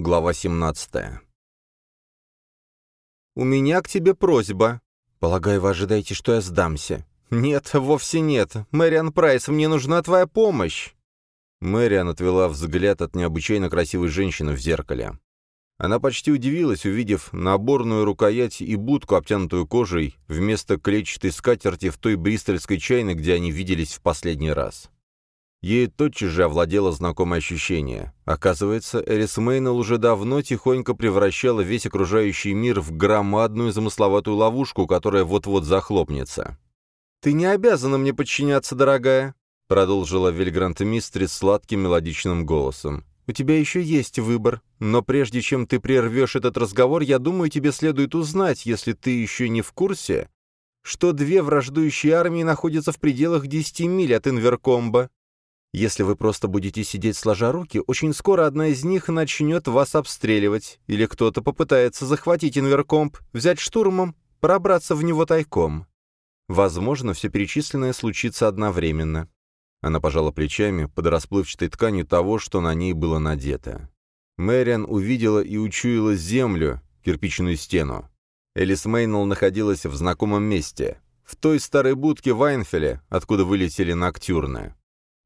Глава 17. «У меня к тебе просьба. Полагаю, вы ожидаете, что я сдамся?» «Нет, вовсе нет. Мэриан Прайс, мне нужна твоя помощь!» Мэриан отвела взгляд от необычайно красивой женщины в зеркале. Она почти удивилась, увидев наборную рукоять и будку, обтянутую кожей, вместо клетчатой скатерти в той бристольской чайной, где они виделись в последний раз. Ей тотчас же овладело знакомое ощущение. Оказывается, Эрис Мейнелл уже давно тихонько превращала весь окружающий мир в громадную замысловатую ловушку, которая вот-вот захлопнется. «Ты не обязана мне подчиняться, дорогая», — продолжила Вильгрант Мистрис сладким мелодичным голосом. «У тебя еще есть выбор, но прежде чем ты прервешь этот разговор, я думаю, тебе следует узнать, если ты еще не в курсе, что две враждующие армии находятся в пределах десяти миль от Инверкомба. Если вы просто будете сидеть сложа руки, очень скоро одна из них начнет вас обстреливать, или кто-то попытается захватить инверкомп, взять штурмом, пробраться в него тайком. Возможно, все перечисленное случится одновременно. Она пожала плечами под расплывчатой тканью того, что на ней было надето. Мэриан увидела и учуяла землю, кирпичную стену. Элис Мейнелл находилась в знакомом месте, в той старой будке в Айнфеле, откуда вылетели ноктюрны.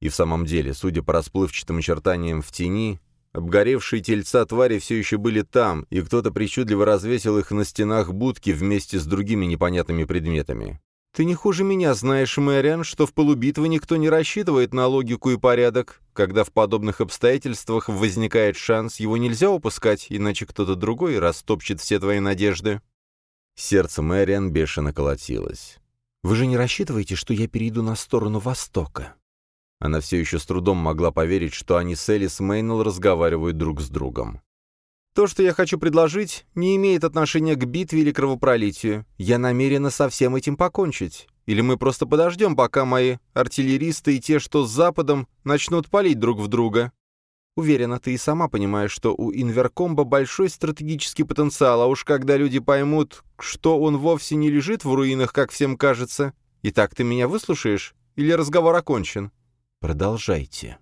И в самом деле, судя по расплывчатым очертаниям в тени, обгоревшие тельца твари все еще были там, и кто-то причудливо развесил их на стенах будки вместе с другими непонятными предметами. «Ты не хуже меня знаешь, Мэриан, что в полубитвы никто не рассчитывает на логику и порядок. Когда в подобных обстоятельствах возникает шанс, его нельзя упускать, иначе кто-то другой растопчет все твои надежды». Сердце Мэриан бешено колотилось. «Вы же не рассчитываете, что я перейду на сторону Востока?» Она все еще с трудом могла поверить, что они с Элис Мейнелл разговаривают друг с другом. «То, что я хочу предложить, не имеет отношения к битве или кровопролитию. Я намерена со всем этим покончить. Или мы просто подождем, пока мои артиллеристы и те, что с Западом, начнут палить друг в друга. Уверена, ты и сама понимаешь, что у Инверкомба большой стратегический потенциал, а уж когда люди поймут, что он вовсе не лежит в руинах, как всем кажется. Итак, ты меня выслушаешь? Или разговор окончен?» Продолжайте.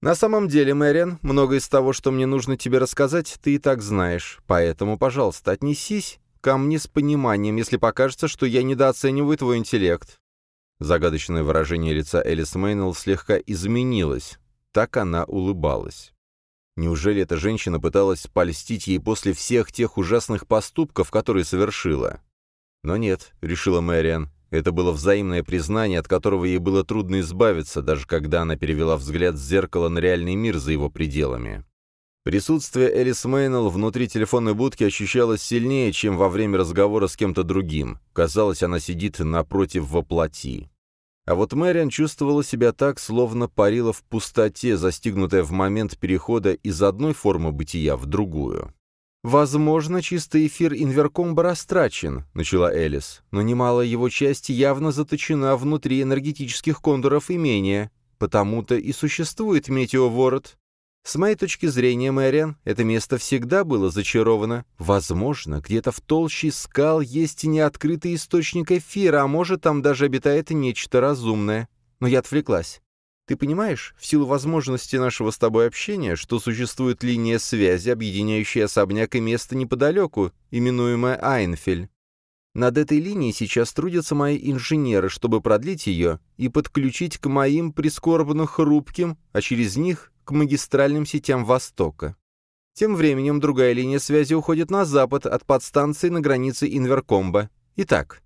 На самом деле, Мэриан, многое из того, что мне нужно тебе рассказать, ты и так знаешь. Поэтому, пожалуйста, отнесись ко мне с пониманием, если покажется, что я недооцениваю твой интеллект». Загадочное выражение лица Элис Мейнелл слегка изменилось. Так она улыбалась. Неужели эта женщина пыталась польстить ей после всех тех ужасных поступков, которые совершила? Но нет, решила Мэриан, это было взаимное признание, от которого ей было трудно избавиться, даже когда она перевела взгляд с зеркала на реальный мир за его пределами. Присутствие Элис Мейнелл внутри телефонной будки ощущалось сильнее, чем во время разговора с кем-то другим. Казалось, она сидит напротив воплоти. А вот Мэриан чувствовала себя так, словно парила в пустоте, застигнутая в момент перехода из одной формы бытия в другую. «Возможно, чистый эфир инверкомба растрачен», — начала Элис, «но немалая его часть явно заточена внутри энергетических кондуров имения, потому-то и существует метеоворот. С моей точки зрения, Мэриан, это место всегда было зачаровано. Возможно, где-то в толще скал есть неоткрытый источник эфира, а может, там даже обитает нечто разумное. Но я отвлеклась. Ты понимаешь, в силу возможности нашего с тобой общения, что существует линия связи, объединяющая особняк и место неподалеку, именуемая Айнфель. Над этой линией сейчас трудятся мои инженеры, чтобы продлить ее и подключить к моим прискорбно хрупким, а через них к магистральным сетям Востока. Тем временем другая линия связи уходит на запад от подстанции на границе Инверкомба. Итак,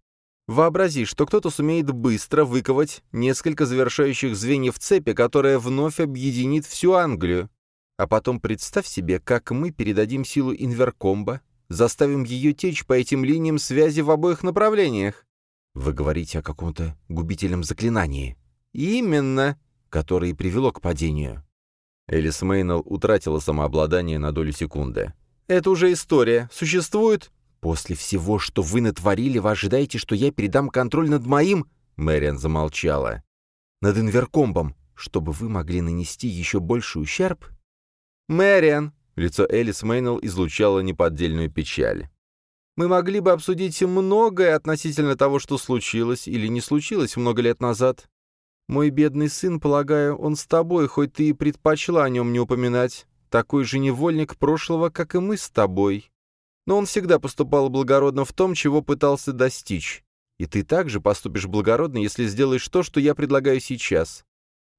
Вообрази, что кто-то сумеет быстро выковать несколько завершающих звеньев цепи, которая вновь объединит всю Англию. А потом представь себе, как мы передадим силу инверкомба, заставим ее течь по этим линиям связи в обоих направлениях. Вы говорите о каком-то губительном заклинании. Именно, которое и привело к падению. Элис Мейнелл утратила самообладание на долю секунды. «Это уже история. Существует «После всего, что вы натворили, вы ожидаете, что я передам контроль над моим...» Мэриан замолчала. «Над инверкомбом, чтобы вы могли нанести еще больший ущерб?» «Мэриан!» — лицо Элис Мейнелл излучало неподдельную печаль. «Мы могли бы обсудить многое относительно того, что случилось или не случилось много лет назад. Мой бедный сын, полагаю, он с тобой, хоть ты и предпочла о нем не упоминать. такой же невольник прошлого, как и мы с тобой. Но он всегда поступал благородно в том, чего пытался достичь. И ты также поступишь благородно, если сделаешь то, что я предлагаю сейчас.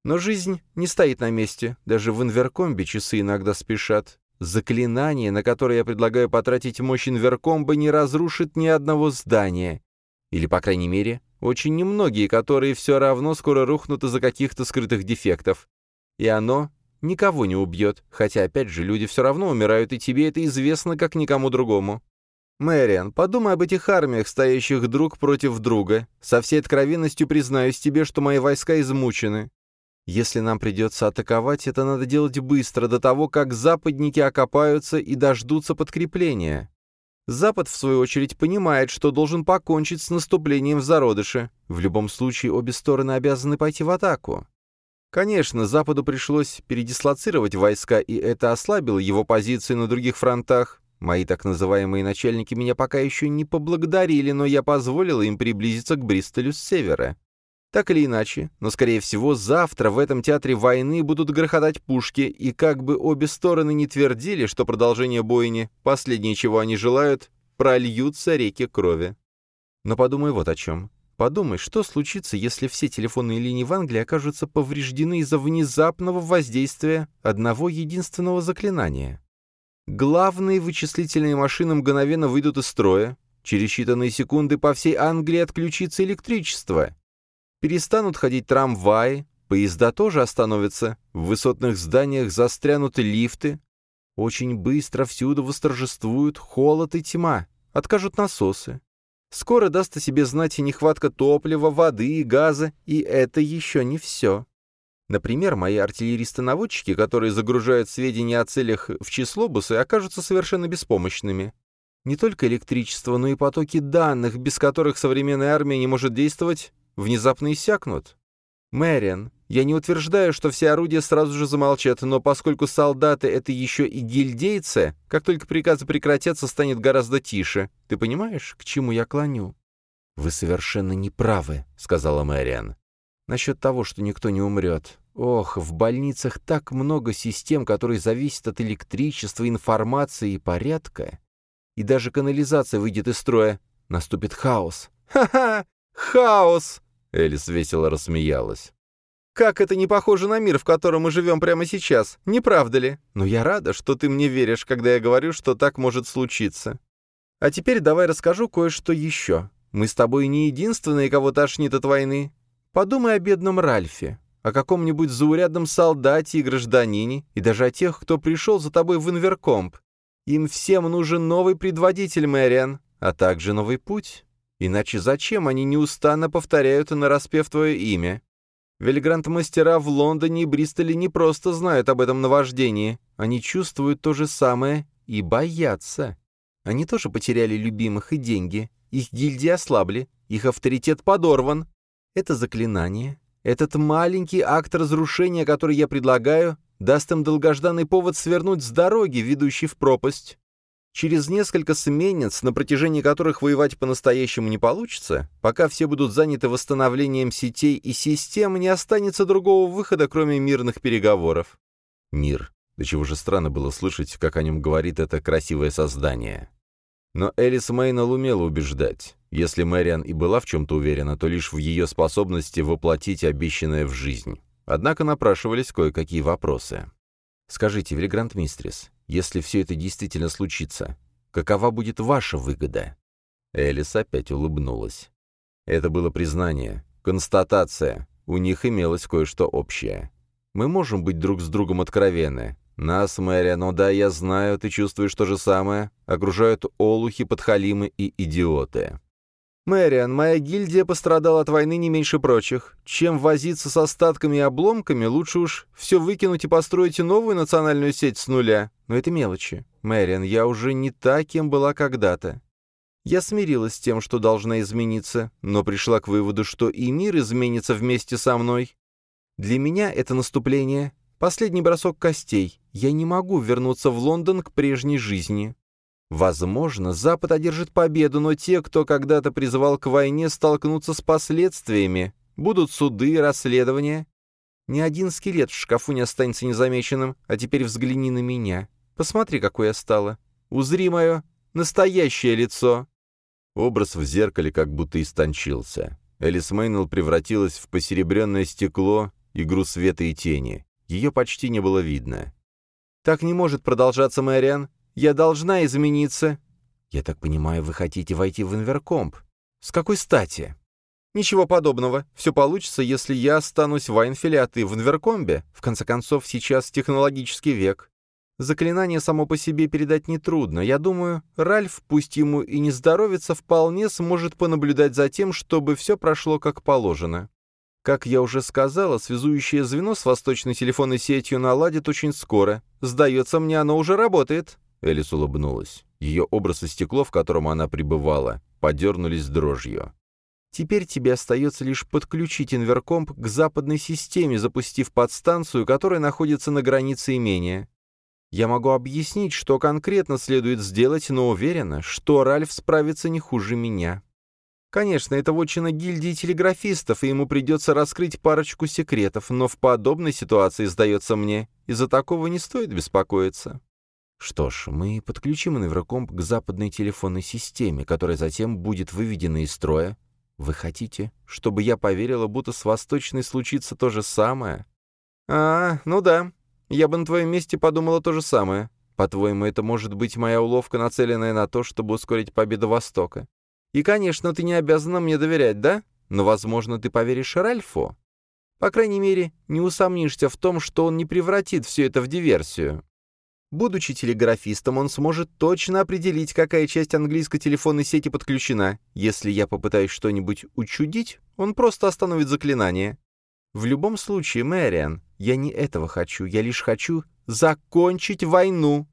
Но жизнь не стоит на месте. Даже в инверкомбе часы иногда спешат. Заклинание, на которое я предлагаю потратить мощь инверкомба, не разрушит ни одного здания. Или, по крайней мере, очень немногие, которые все равно скоро рухнут из-за каких-то скрытых дефектов. И оно никого не убьет, хотя, опять же, люди все равно умирают, и тебе это известно, как никому другому. Мэриан, подумай об этих армиях, стоящих друг против друга. Со всей откровенностью признаюсь тебе, что мои войска измучены. Если нам придется атаковать, это надо делать быстро, до того, как западники окопаются и дождутся подкрепления. Запад, в свою очередь, понимает, что должен покончить с наступлением в зародыше. В любом случае, обе стороны обязаны пойти в атаку. Конечно, Западу пришлось передислоцировать войска, и это ослабило его позиции на других фронтах, Мои так называемые начальники меня пока еще не поблагодарили, но я позволила им приблизиться к Бристолю с севера. Так или иначе, но, скорее всего, завтра в этом театре войны будут грохотать пушки, и как бы обе стороны не твердили, что продолжение бойни, последнее, чего они желают, прольются реки крови. Но подумай вот о чем. Подумай, что случится, если все телефонные линии в Англии окажутся повреждены из-за внезапного воздействия одного единственного заклинания. Главные вычислительные машины мгновенно выйдут из строя. Через считанные секунды по всей Англии отключится электричество. Перестанут ходить трамваи, поезда тоже остановятся, в высотных зданиях застрянут лифты. Очень быстро всюду восторжествуют холод и тьма, откажут насосы. Скоро даст о себе знать и нехватка топлива, воды и газа, и это еще не все. Например, мои артиллеристы-наводчики, которые загружают сведения о целях в число бусы, окажутся совершенно беспомощными. Не только электричество, но и потоки данных, без которых современная армия не может действовать, внезапно иссякнут. Мэриан, я не утверждаю, что все орудия сразу же замолчат, но поскольку солдаты — это еще и гильдейцы, как только приказы прекратятся, станет гораздо тише. Ты понимаешь, к чему я клоню?» «Вы совершенно не правы», — сказала Мэриан. Насчет того, что никто не умрет. Ох, в больницах так много систем, которые зависят от электричества, информации и порядка. И даже канализация выйдет из строя. Наступит хаос. «Ха-ха! Хаос!» Элис весело рассмеялась. «Как это не похоже на мир, в котором мы живем прямо сейчас, не правда ли? Но я рада, что ты мне веришь, когда я говорю, что так может случиться. А теперь давай расскажу кое-что еще. Мы с тобой не единственные, кого тошнит от войны. Подумай о бедном Ральфе, о каком-нибудь заурядном солдате и гражданине, и даже о тех, кто пришел за тобой в Инверкомп. Им всем нужен новый предводитель, Мэриан, а также новый путь. Иначе зачем они неустанно повторяют нараспев твое имя? Вельгрант-мастера в Лондоне и Бристоле не просто знают об этом наваждении, они чувствуют то же самое и боятся. Они тоже потеряли любимых и деньги, их гильдии ослабли, их авторитет подорван, это заклинание, этот маленький акт разрушения, который я предлагаю, даст им долгожданный повод свернуть с дороги, ведущей в пропасть. Через несколько сменец, на протяжении которых воевать по-настоящему не получится, пока все будут заняты восстановлением сетей и систем, не останется другого выхода, кроме мирных переговоров. Мир. До чего же странно было слышать, как о нем говорит это красивое создание. Но Элис Мейнелл умела убеждать. Если Мэриан и была в чем-то уверена, то лишь в ее способности воплотить обещанное в жизнь. Однако напрашивались кое-какие вопросы. «Скажите, Вильгрант Мистрис, если все это действительно случится, какова будет ваша выгода?» Элис опять улыбнулась. Это было признание, констатация. У них имелось кое-что общее. Мы можем быть друг с другом откровенны, нас, Мэри, ну да, я знаю, ты чувствуешь то же самое, окружают олухи, подхалимы и идиоты. Мэриан, моя гильдия пострадала от войны не меньше прочих. Чем возиться с остатками и обломками, лучше уж все выкинуть и построить новую национальную сеть с нуля. Но это мелочи. Мэриан, я уже не та, кем была когда-то. Я смирилась с тем, что должна измениться, но пришла к выводу, что и мир изменится вместе со мной. Для меня это наступление Последний бросок костей. Я не могу вернуться в Лондон к прежней жизни. Возможно, Запад одержит победу, но те, кто когда-то призывал к войне, столкнутся с последствиями. Будут суды, расследования. Ни один скелет в шкафу не останется незамеченным, а теперь взгляни на меня. Посмотри, какой я стала. Узри мое настоящее лицо». Образ в зеркале как будто истончился. Элис Мейнелл превратилась в посеребренное стекло, игру света и тени. Ее почти не было видно. «Так не может продолжаться, Мэриан. Я должна измениться». «Я так понимаю, вы хотите войти в Инверкомп. С какой стати?» «Ничего подобного. Все получится, если я останусь в Айнфеле, а ты в Инверкомбе. В конце концов, сейчас технологический век. Заклинание само по себе передать нетрудно. Я думаю, Ральф, пусть ему и не здоровится, вполне сможет понаблюдать за тем, чтобы все прошло как положено. Как я уже сказала, связующее звено с восточной телефонной сетью наладит очень скоро. Сдается мне, оно уже работает». Элис улыбнулась. Ее образ и стекло, в котором она пребывала, подернулись дрожью. Теперь тебе остается лишь подключить инверкомп к западной системе, запустив подстанцию, которая находится на границе имения. Я могу объяснить, что конкретно следует сделать, но уверена, что Ральф справится не хуже меня. Конечно, это вотчина гильдии телеграфистов, и ему придется раскрыть парочку секретов, но в подобной ситуации, сдается мне, из-за такого не стоит беспокоиться. Что ж, мы подключим Неврокомп к западной телефонной системе, которая затем будет выведена из строя. Вы хотите, чтобы я поверила, будто с Восточной случится то же самое? А, ну да, я бы на твоем месте подумала то же самое. По-твоему, это может быть моя уловка, нацеленная на то, чтобы ускорить победу Востока? И, конечно, ты не обязана мне доверять, да? Но, возможно, ты поверишь Ральфу. По крайней мере, не усомнишься в том, что он не превратит все это в диверсию. Будучи телеграфистом, он сможет точно определить, какая часть английской телефонной сети подключена. Если я попытаюсь что-нибудь учудить, он просто остановит заклинание. В любом случае, Мэриан, я не этого хочу, я лишь хочу закончить войну.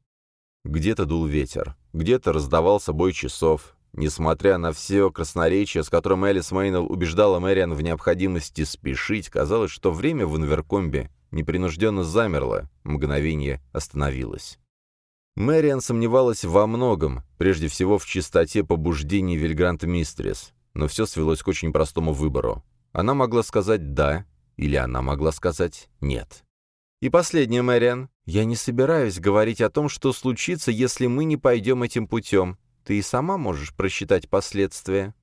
Где-то дул ветер, где-то раздавался бой часов. Несмотря на все красноречие, с которым Элис Мейнелл убеждала Мэриан в необходимости спешить, казалось, что время в Инверкомбе непринужденно замерло, мгновение остановилось. Мэриан сомневалась во многом, прежде всего в чистоте побуждений Вильгрант Мистрис, но все свелось к очень простому выбору. Она могла сказать «да» Или она могла сказать «нет». И последнее, Мэриан. Я не собираюсь говорить о том, что случится, если мы не пойдем этим путем. Ты и сама можешь просчитать последствия.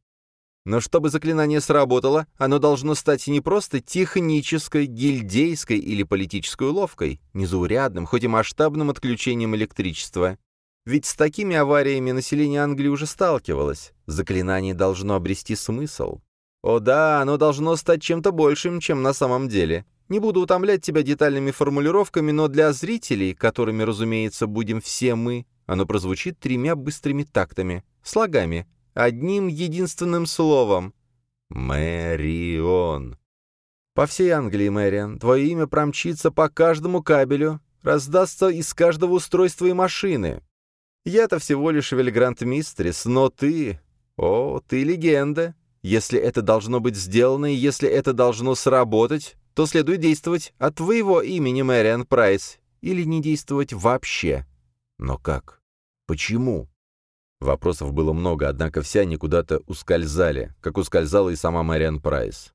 Но чтобы заклинание сработало, оно должно стать не просто технической, гильдейской или политической уловкой, незаурядным, хоть и масштабным отключением электричества. Ведь с такими авариями население Англии уже сталкивалось. Заклинание должно обрести смысл. О да, оно должно стать чем-то большим, чем на самом деле. Не буду утомлять тебя детальными формулировками, но для зрителей, которыми, разумеется, будем все мы, оно прозвучит тремя быстрыми тактами, слогами, одним единственным словом. Мэрион. По всей Англии, Мэриан, твое имя промчится по каждому кабелю, раздастся из каждого устройства и машины. Я-то всего лишь Вильгрант Мистрис, но ты... О, ты легенда. Если это должно быть сделано и если это должно сработать, то следует действовать от твоего имени, Мэриан Прайс, или не действовать вообще. Но как? Почему? Вопросов было много, однако все они куда-то ускользали, как ускользала и сама Мэриан Прайс.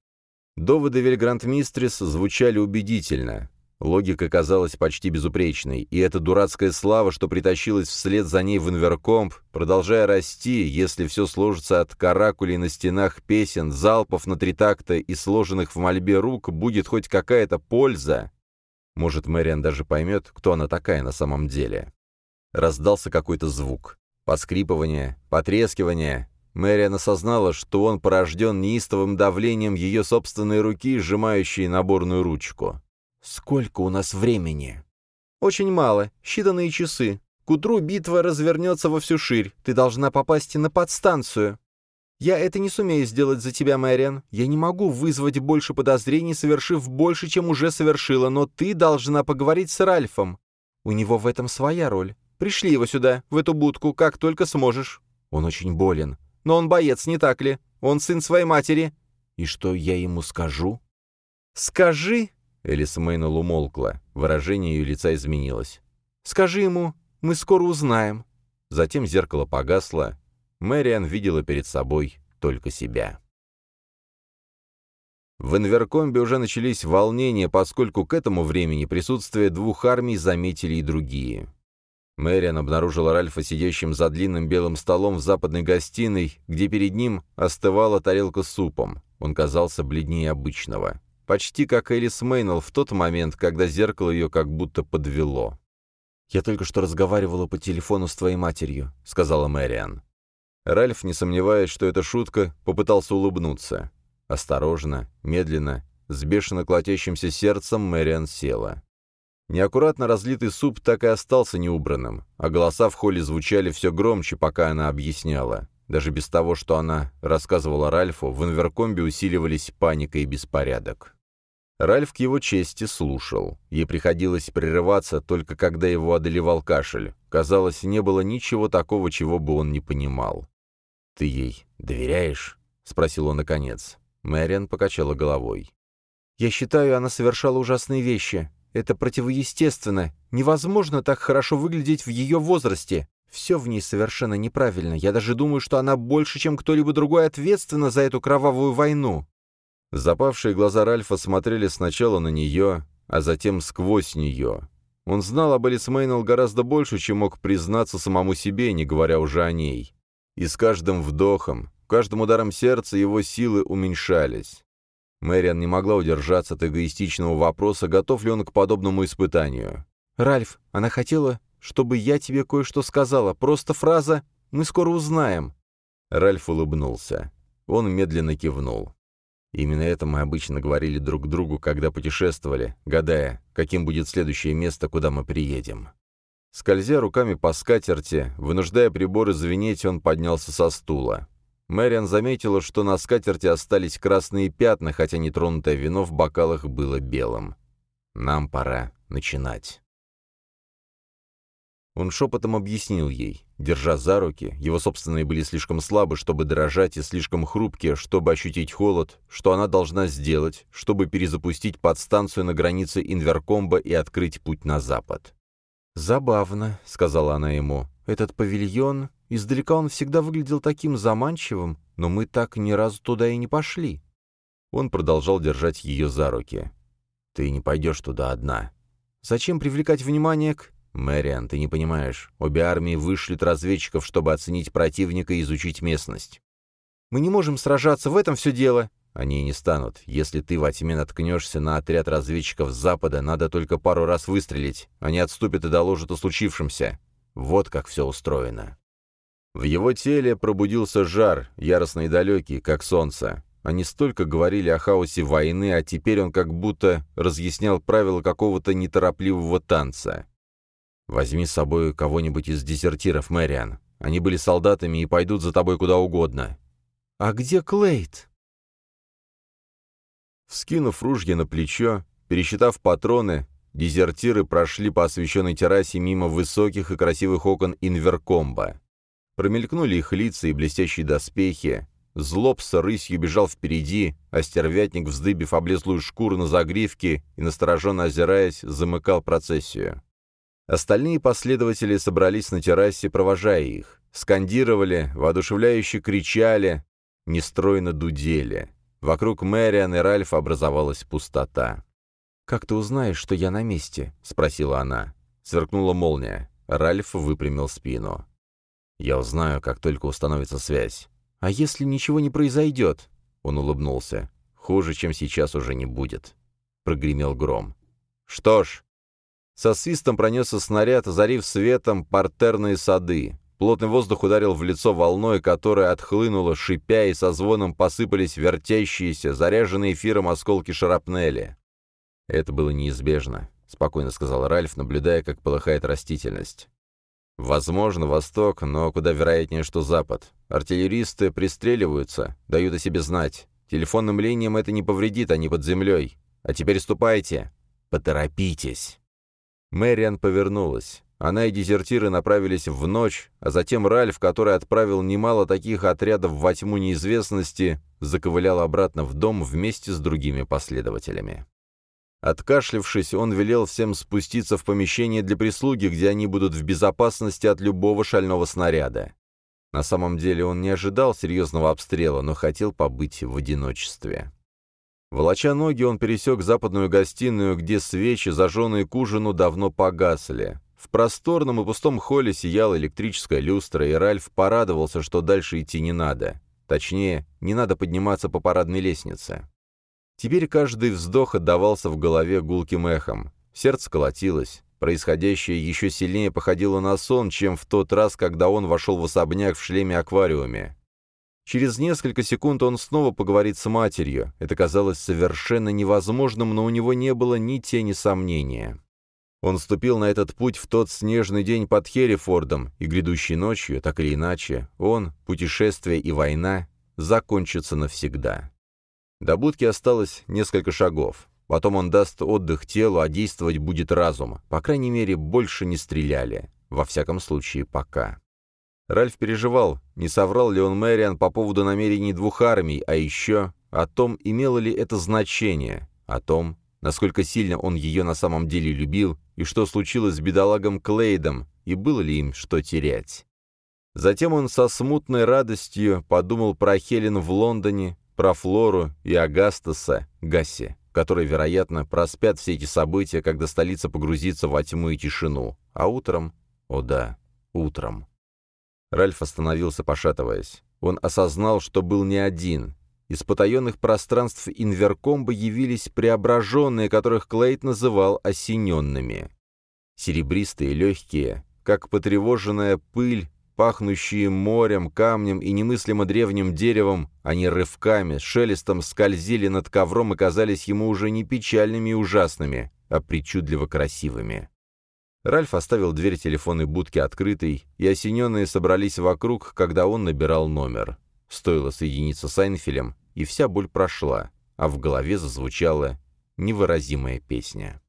Доводы Вильгрант Мистрис звучали убедительно. Логика казалась почти безупречной, и эта дурацкая слава, что притащилась вслед за ней в инверкомп, продолжая расти, если все сложится от каракулей на стенах песен, залпов на три такта и сложенных в мольбе рук, будет хоть какая-то польза. Может, Мэриан даже поймет, кто она такая на самом деле. Раздался какой-то звук. Поскрипывание, потрескивание. Мэриан осознала, что он порожден неистовым давлением ее собственной руки, сжимающей наборную ручку. «Сколько у нас времени?» «Очень мало. Считанные часы. К утру битва развернется во всю ширь. Ты должна попасть на подстанцию. Я это не сумею сделать за тебя, Мэриан. Я не могу вызвать больше подозрений, совершив больше, чем уже совершила, но ты должна поговорить с Ральфом. У него в этом своя роль. Пришли его сюда, в эту будку, как только сможешь. Он очень болен. Но он боец, не так ли? Он сын своей матери. И что я ему скажу? Скажи, Элис Мейнелл умолкла. Выражение ее лица изменилось. «Скажи ему, мы скоро узнаем». Затем зеркало погасло. Мэриан видела перед собой только себя. В Инверкомбе уже начались волнения, поскольку к этому времени присутствие двух армий заметили и другие. Мэриан обнаружила Ральфа сидящим за длинным белым столом в западной гостиной, где перед ним остывала тарелка с супом. Он казался бледнее обычного. Почти как Элис Мейнелл в тот момент, когда зеркало ее как будто подвело. «Я только что разговаривала по телефону с твоей матерью», — сказала Мэриан. Ральф, не сомневаясь, что это шутка, попытался улыбнуться. Осторожно, медленно, с бешено колотящимся сердцем Мэриан села. Неаккуратно разлитый суп так и остался неубранным, а голоса в холле звучали все громче, пока она объясняла. Даже без того, что она рассказывала Ральфу, в инверкомбе усиливались паника и беспорядок. Ральф к его чести слушал. Ей приходилось прерываться только когда его одолевал кашель. Казалось, не было ничего такого, чего бы он не понимал. «Ты ей доверяешь?» — спросил он наконец. Мэриан покачала головой. «Я считаю, она совершала ужасные вещи. Это противоестественно. Невозможно так хорошо выглядеть в ее возрасте. Все в ней совершенно неправильно. Я даже думаю, что она больше, чем кто-либо другой, ответственна за эту кровавую войну». Запавшие глаза Ральфа смотрели сначала на нее, а затем сквозь нее. Он знал об Элис Мейнелл гораздо больше, чем мог признаться самому себе, не говоря уже о ней. И с каждым вдохом, каждым ударом сердца его силы уменьшались. Мэриан не могла удержаться от эгоистичного вопроса, готов ли он к подобному испытанию. «Ральф, она хотела, чтобы я тебе кое-что сказала. Просто фраза «Мы скоро узнаем». Ральф улыбнулся. Он медленно кивнул. Именно это мы обычно говорили друг другу, когда путешествовали, гадая, каким будет следующее место, куда мы приедем. Скользя руками по скатерти, вынуждая приборы звенеть, он поднялся со стула. Мэриан заметила, что на скатерти остались красные пятна, хотя нетронутое вино в бокалах было белым. «Нам пора начинать». Он шепотом объяснил ей, держа за руки, его собственные были слишком слабы, чтобы дрожать, и слишком хрупкие, чтобы ощутить холод, что она должна сделать, чтобы перезапустить подстанцию на границе Инверкомба и открыть путь на запад. «Забавно», — сказала она ему, — «этот павильон Издалека он всегда выглядел таким заманчивым, но мы так ни разу туда и не пошли». Он продолжал держать ее за руки. «Ты не пойдешь туда одна. Зачем привлекать внимание к...» «Мэриан, ты не понимаешь. Обе армии вышлют разведчиков, чтобы оценить противника и изучить местность. Мы не можем сражаться, в этом все дело». Они не станут. Если ты во тьме наткнешься на отряд разведчиков с запада, надо только пару раз выстрелить. Они отступят и доложат о случившемся. Вот как все устроено. В его теле пробудился жар, яростный и далекий, как солнце. Они столько говорили о хаосе войны, а теперь он как будто разъяснял правила какого-то неторопливого танца. «Возьми с собой кого-нибудь из дезертиров, Мэриан. Они были солдатами и пойдут за тобой куда угодно». «А где Клейт?» Вскинув ружье на плечо, пересчитав патроны, дезертиры прошли по освещенной террасе мимо высоких и красивых окон Инверкомба. Промелькнули их лица и блестящие доспехи. Злоб с рысью бежал впереди, а стервятник, вздыбив облезлую шкуру на загривке и настороженно озираясь, замыкал процессию. Остальные последователи собрались на террасе, провожая их. Скандировали, воодушевляюще кричали, нестройно дудели. Вокруг Мэриан и Ральфа образовалась пустота. «Как ты узнаешь, что я на месте?» — спросила она. Сверкнула молния. Ральф выпрямил спину. Я узнаю, как только установится связь. А если ничего не произойдет? Он улыбнулся. Хуже, чем сейчас, уже не будет. Прогремел гром. Что ж. Со свистом пронесся снаряд, озарив светом партерные сады. Плотный воздух ударил в лицо волной, которая отхлынула, шипя, и со звоном посыпались вертящиеся, заряженные эфиром осколки шарапнели. «Это было неизбежно», — спокойно сказал Ральф, наблюдая, как полыхает растительность. Возможно, Восток, но куда вероятнее, что Запад. Артиллеристы пристреливаются, дают о себе знать. Телефонным линиям это не повредит, они под землей. А теперь ступайте. Поторопитесь. Мэриан повернулась. Она и дезертиры направились в ночь, а затем Ральф, который отправил немало таких отрядов во тьму неизвестности, заковылял обратно в дом вместе с другими последователями. Откашлившись, он велел всем спуститься в помещение для прислуги, где они будут в безопасности от любого шального снаряда. На самом деле он не ожидал серьезного обстрела, но хотел побыть в одиночестве. Волоча ноги, он пересек западную гостиную, где свечи, зажженные к ужину, давно погасли. В просторном и пустом холле сияла электрическая люстра, и Ральф порадовался, что дальше идти не надо. Точнее, не надо подниматься по парадной лестнице. Теперь каждый вздох отдавался в голове гулким эхом. Сердце колотилось. Происходящее еще сильнее походило на сон, чем в тот раз, когда он вошел в особняк в шлеме-аквариуме. Через несколько секунд он снова поговорит с матерью. Это казалось совершенно невозможным, но у него не было ни тени сомнения. Он ступил на этот путь в тот снежный день под Херрифордом, и грядущей ночью, так или иначе, он, путешествие и война, закончатся навсегда. До будки осталось несколько шагов. Потом он даст отдых телу, а действовать будет разум. По крайней мере, больше не стреляли. Во всяком случае, пока. Ральф переживал, не соврал ли он Мэриан по поводу намерений двух армий, а еще о том, имело ли это значение, о том, насколько сильно он ее на самом деле любил, и что случилось с бедолагом Клейдом, и было ли им что терять. Затем он со смутной радостью подумал про Хелен в Лондоне, про Флору и Агастаса, Гасси, которые, вероятно, проспят все эти события, когда столица погрузится во тьму и тишину. А утром... О да, утром. Ральф остановился, пошатываясь. Он осознал, что был не один. Из потаенных пространств инверкомба явились преображенные, которых Клейт называл осененными. Серебристые, легкие, как потревоженная пыль, пахнущие морем, камнем и немыслимо древним деревом, они рывками, шелестом скользили над ковром и казались ему уже не печальными и ужасными, а причудливо красивыми. Ральф оставил дверь телефонной будки открытой, и осененные собрались вокруг, когда он набирал номер. Стоило соединиться с Айнфилем, и вся боль прошла, а в голове зазвучала невыразимая песня.